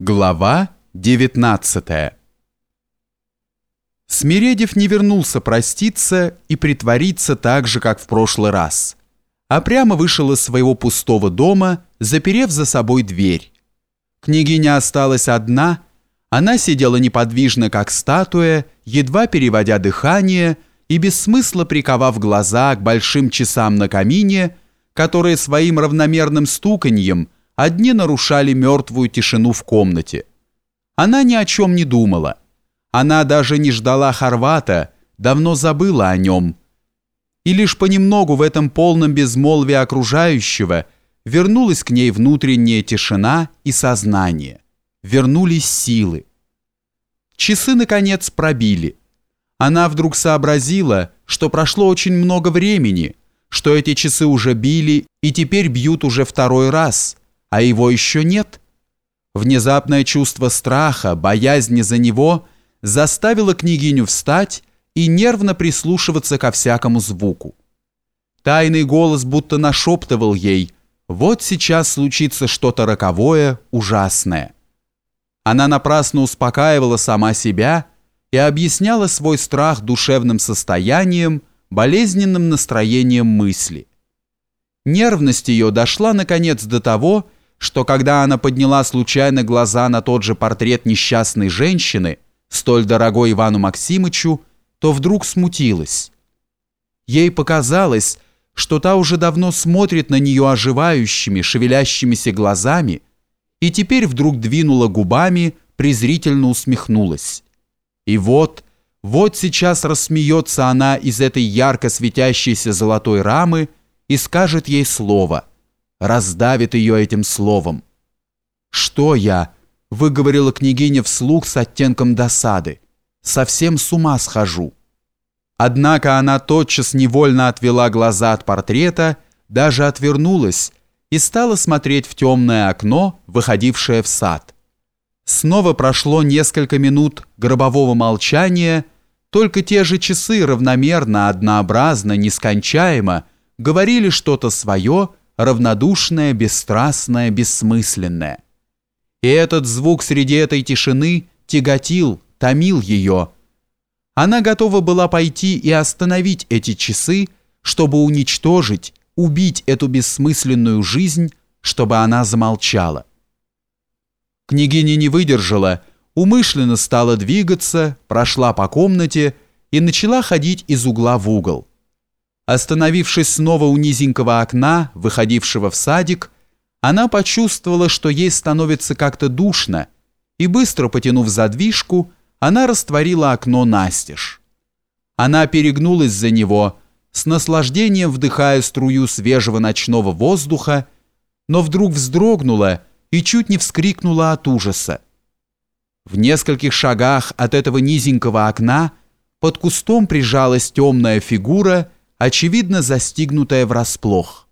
Глава 19 Смиредев не вернулся проститься и притвориться так же, как в прошлый раз, а прямо вышел из своего пустого дома, заперев за собой дверь. Княгиня осталась одна, она сидела неподвижно, как статуя, едва переводя дыхание и без смысла приковав глаза к большим часам на камине, которые своим равномерным стуканьем – одни нарушали мертвую тишину в комнате. Она ни о чем не думала. Она даже не ждала Хорвата, давно забыла о нем. И лишь понемногу в этом полном безмолвии окружающего вернулась к ней внутренняя тишина и сознание. Вернулись силы. Часы, наконец, пробили. Она вдруг сообразила, что прошло очень много времени, что эти часы уже били и теперь бьют уже второй раз – а его еще нет. Внезапное чувство страха, боязни за него заставило княгиню встать и нервно прислушиваться ко всякому звуку. Тайный голос будто нашептывал ей «Вот сейчас случится что-то роковое, ужасное». Она напрасно успокаивала сама себя и объясняла свой страх душевным состоянием, болезненным настроением мысли. Нервность ее дошла наконец до того, что когда она подняла случайно глаза на тот же портрет несчастной женщины, столь дорогой Ивану Максимычу, то вдруг смутилась. Ей показалось, что та уже давно смотрит на нее оживающими, шевелящимися глазами, и теперь вдруг двинула губами, презрительно усмехнулась. И вот, вот сейчас рассмеется она из этой ярко светящейся золотой рамы и скажет ей слово – раздавит ее этим словом. «Что я?» — выговорила княгиня вслух с оттенком досады. «Совсем с ума схожу». Однако она тотчас невольно отвела глаза от портрета, даже отвернулась и стала смотреть в темное окно, выходившее в сад. Снова прошло несколько минут гробового молчания, только те же часы равномерно, однообразно, нескончаемо говорили что-то свое, равнодушное, бесстрастное, бессмысленное. И этот звук среди этой тишины тяготил, томил ее. Она готова была пойти и остановить эти часы, чтобы уничтожить, убить эту бессмысленную жизнь, чтобы она замолчала. Княгиня не выдержала, умышленно стала двигаться, прошла по комнате и начала ходить из угла в угол. Остановившись снова у низенького окна, выходившего в садик, она почувствовала, что ей становится как-то душно, и быстро потянув задвижку, она растворила окно настежь. Она перегнулась за него, с наслаждением вдыхая струю свежего ночного воздуха, но вдруг вздрогнула и чуть не вскрикнула от ужаса. В нескольких шагах от этого низенького окна под кустом прижалась темная фигура очевидно застигнутая врасплох.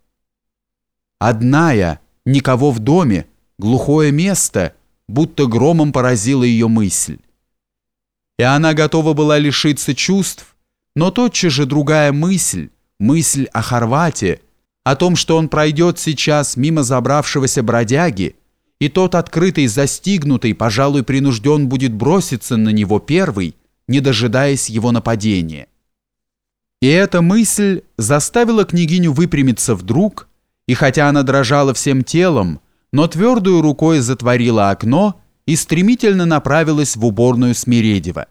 Одная, никого в доме, глухое место, будто громом поразила ее мысль. И она готова была лишиться чувств, но тотчас же другая мысль, мысль о Хорвате, о том, что он пройдет сейчас мимо забравшегося бродяги, и тот открытый, застигнутый, пожалуй, принужден будет броситься на него первый, не дожидаясь его нападения. И эта мысль заставила княгиню выпрямиться вдруг, и хотя она дрожала всем телом, но твердую рукой затворила окно и стремительно направилась в уборную Смиредева.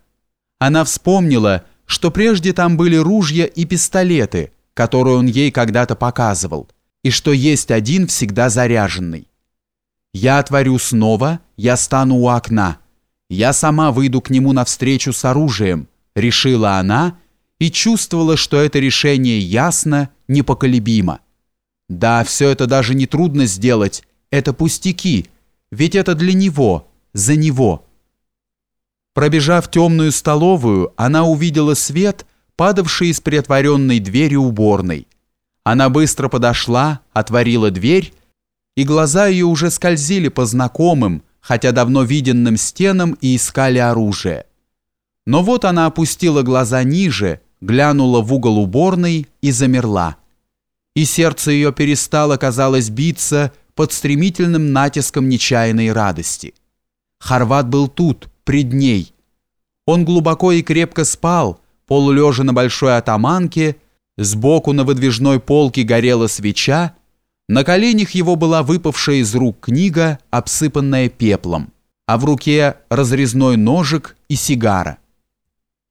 Она вспомнила, что прежде там были ружья и пистолеты, которые он ей когда-то показывал, и что есть один всегда заряженный. «Я отворю снова, я стану у окна. Я сама выйду к нему навстречу с оружием», — решила она, — и чувствовала, что это решение ясно, непоколебимо. Да, все это даже не трудно сделать, это пустяки, ведь это для него, за него. Пробежав темную столовую, она увидела свет, падавший из приотворенной двери уборной. Она быстро подошла, отворила дверь, и глаза ее уже скользили по знакомым, хотя давно виденным стенам и искали оружие. Но вот она опустила глаза ниже, глянула в угол уборной и замерла. И сердце ее перестало, казалось, биться под стремительным натиском нечаянной радости. Хорват был тут, пред ней. Он глубоко и крепко спал, полулежа на большой атаманке, сбоку на выдвижной полке горела свеча, на коленях его была выпавшая из рук книга, обсыпанная пеплом, а в руке разрезной ножик и сигара.